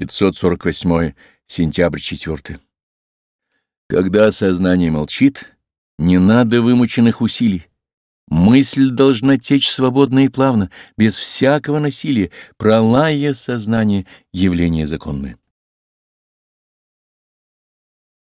548 сентябрь 4. Когда сознание молчит, не надо вымученных усилий. Мысль должна течь свободно и плавно, без всякого насилия, пролая сознание явление законное.